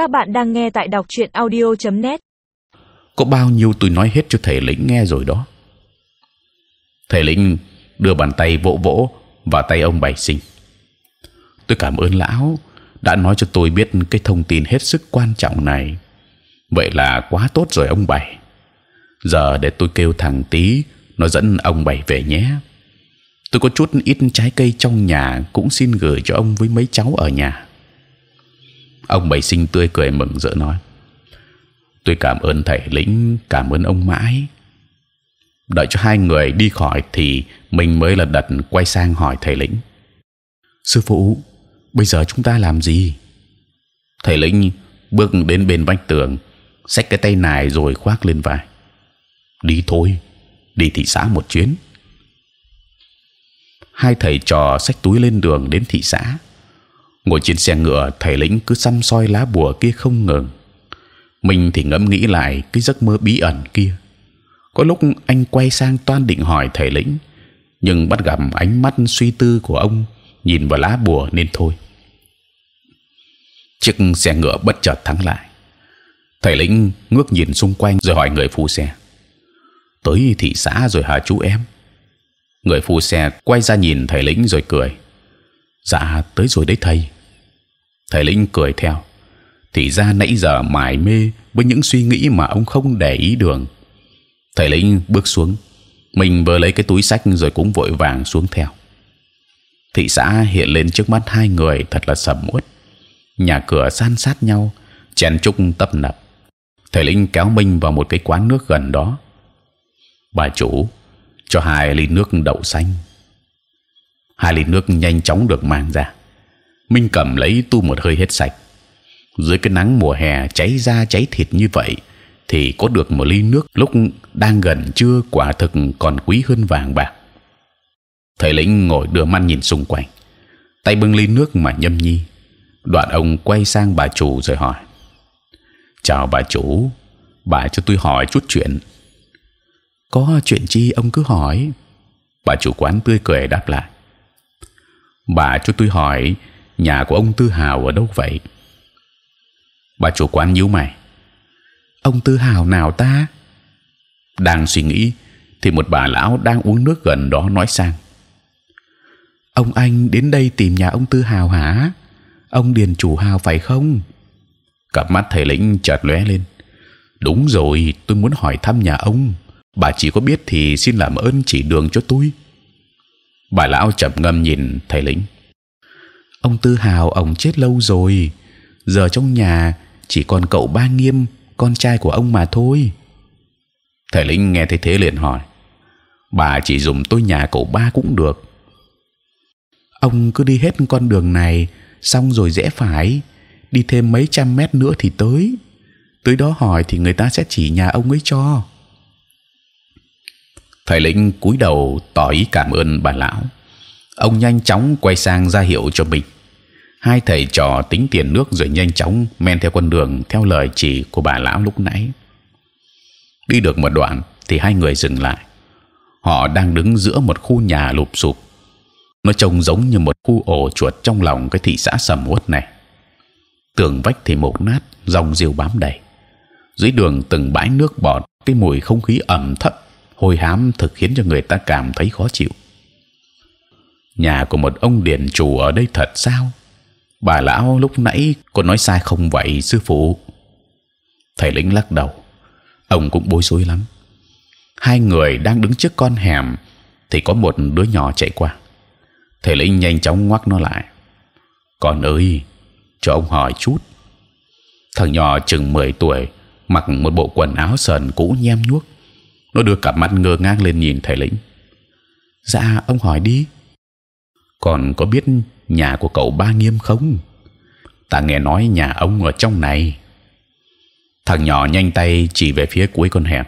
Các bạn đang nghe tại đọc truyện audio.net. Có bao nhiêu tôi nói hết cho thầy lĩnh nghe rồi đó. Thầy lĩnh đưa bàn tay vỗ vỗ vào tay ông bảy sinh. Tôi cảm ơn lão đã nói cho tôi biết cái thông tin hết sức quan trọng này. Vậy là quá tốt rồi ông bảy. Giờ để tôi kêu thằng tí nó dẫn ông bảy về nhé. Tôi có chút ít trái cây trong nhà cũng xin gửi cho ông với mấy cháu ở nhà ông bảy sinh tươi cười mừng rỡ nói, tôi cảm ơn thầy lĩnh, cảm ơn ông mãi. Đợi cho hai người đi khỏi thì mình mới là đặt quay sang hỏi thầy lĩnh. Sư phụ, bây giờ chúng ta làm gì? Thầy lĩnh bước đến bên vách tường, xách cái tay này rồi khoác lên vai. Đi thôi, đi thị xã một chuyến. Hai thầy trò xách túi lên đường đến thị xã ngồi trên xe ngựa, thầy lĩnh cứ xăm soi lá bùa kia không ngừng. Mình thì ngẫm nghĩ lại cái giấc mơ bí ẩn kia. Có lúc anh quay sang toan định hỏi thầy lĩnh nhưng bắt gặp ánh mắt suy tư của ông nhìn vào lá bùa nên thôi. Chiếc xe ngựa bất chợt thắng lại. Thầy lĩnh ngước nhìn xung quanh rồi hỏi người phụ xe, tới thị xã rồi hả chú em? Người phụ xe quay ra nhìn thầy lĩnh rồi cười dạ tới rồi đấy thầy. Thầy lĩnh cười theo. Thì ra nãy giờ mải mê với những suy nghĩ mà ông không để ý đường. Thầy lĩnh bước xuống. Mình vừa lấy cái túi sách rồi cũng vội vàng xuống theo. Thị xã hiện lên trước mắt hai người thật là sầm uất. Nhà cửa san sát nhau chen chúc tấp nập. Thầy lĩnh kéo minh vào một cái quán nước gần đó. Bà chủ, cho hai ly nước đậu xanh hai ly nước nhanh chóng được mang ra. Minh cầm lấy tu một hơi hết sạch. Dưới cái nắng mùa hè cháy da cháy thịt như vậy, thì có được một ly nước lúc đang gần trưa quả thực còn quý hơn vàng bạc. Thầy lĩnh ngồi đưa mắt nhìn xung quanh. Tay bưng ly nước mà nhâm nhi. Đoạn ông quay sang bà chủ rồi hỏi. Chào bà chủ, bà cho tôi hỏi chút chuyện. Có chuyện chi ông cứ hỏi. Bà chủ quán tươi cười đáp lại bà cho tôi hỏi nhà của ông Tư Hào ở đâu vậy? Bà chủ quán nhíu mày. Ông Tư Hào nào ta? Đang suy nghĩ thì một bà lão đang uống nước gần đó nói sang. Ông anh đến đây tìm nhà ông Tư Hào hả? Ông Điền chủ Hào phải không? Cặp mắt thầy lĩnh chợt lóe lên. Đúng rồi, tôi muốn hỏi thăm nhà ông. Bà chỉ có biết thì xin làm ơn chỉ đường cho tôi. Bà lão chậm ngâm nhìn thầy lĩnh ông tư hào, ông chết lâu rồi. Giờ trong nhà chỉ còn cậu ba nghiêm, con trai của ông mà thôi. Thầy lĩnh nghe thấy thế liền hỏi. Bà chỉ dùng tôi nhà cậu ba cũng được. Ông cứ đi hết con đường này, xong rồi rẽ phải. Đi thêm mấy trăm mét nữa thì tới. Tới đó hỏi thì người ta sẽ chỉ nhà ông ấy cho thầy lĩnh cúi đầu tỏ ý cảm ơn bà lão. Ông nhanh chóng quay sang ra hiệu cho mình. Hai thầy trò tính tiền nước rồi nhanh chóng men theo con đường theo lời chỉ của bà lão lúc nãy. Đi được một đoạn thì hai người dừng lại. Họ đang đứng giữa một khu nhà lụp sụp. Nó trông giống như một khu ổ chuột trong lòng cái thị xã sầm uất này. Tường vách thì mục nát dòng diều bám đầy. Dưới đường từng bãi nước bọt, cái mùi không khí ẩm thấp hôi hám thực khiến cho người ta cảm thấy khó chịu. Nhà của một ông điền chủ ở đây thật sao? Bà lão lúc nãy có nói sai không vậy, sư phụ? Thầy lĩnh lắc đầu. Ông cũng bối rối lắm. Hai người đang đứng trước con hẻm thì có một đứa nhỏ chạy qua. Thầy lĩnh nhanh chóng ngoắc nó lại. Con ơi, cho ông hỏi chút. Thằng nhỏ chừng 10 tuổi, mặc một bộ quần áo sờn cũ nhem nhuốc nó đưa cặp mắt ngơ ngác lên nhìn thầy lĩnh dạ ông hỏi đi còn có biết nhà của cậu ba nghiêm không? Ta nghe nói nhà ông ở trong này. Thằng nhỏ nhanh tay chỉ về phía cuối con hẻm.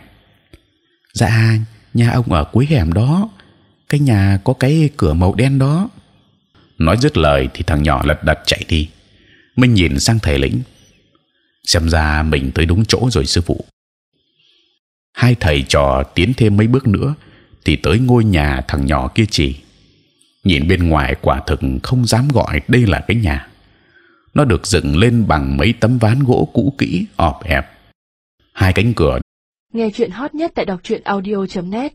Dạ, nhà ông ở cuối hẻm đó. Cái nhà có cái cửa màu đen đó. Nói dứt lời thì thằng nhỏ lật đật chạy đi. Minh nhìn sang thầy lĩnh. Xem ra mình tới đúng chỗ rồi sư phụ. Hai thầy trò tiến thêm mấy bước nữa thì tới ngôi nhà thằng nhỏ kia chỉ. Nhìn bên ngoài quả thực không dám gọi đây là cái nhà. Nó được dựng lên bằng mấy tấm ván gỗ cũ kỹ, ọp ẹp. Hai cánh cửa Nghe chuyện hot nhất tại đọc truyện audio.net